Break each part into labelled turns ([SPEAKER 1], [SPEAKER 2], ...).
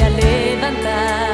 [SPEAKER 1] a levantar.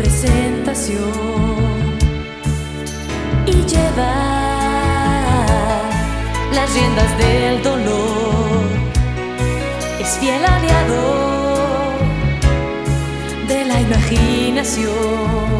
[SPEAKER 1] Presentación y lleva las riendas del dolor. Es fiel aliado de la imaginación.